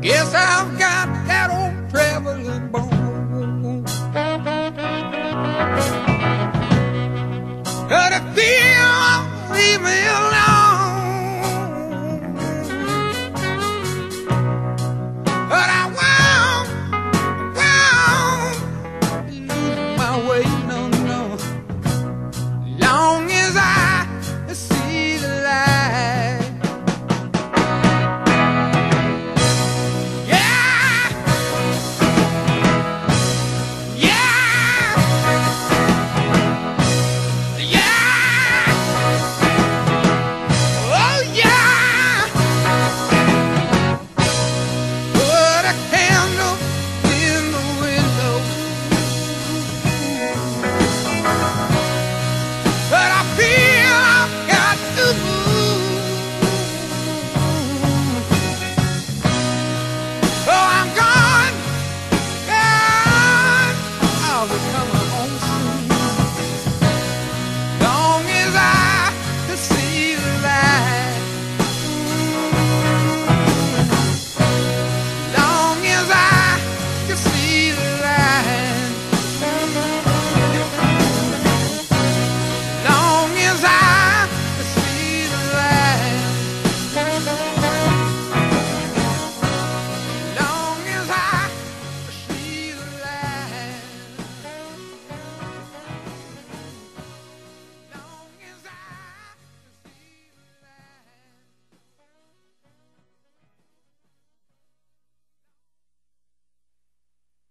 Guess I've got that old traveling bone. A feel, leave me alone. But I won't, won't lose my way, no.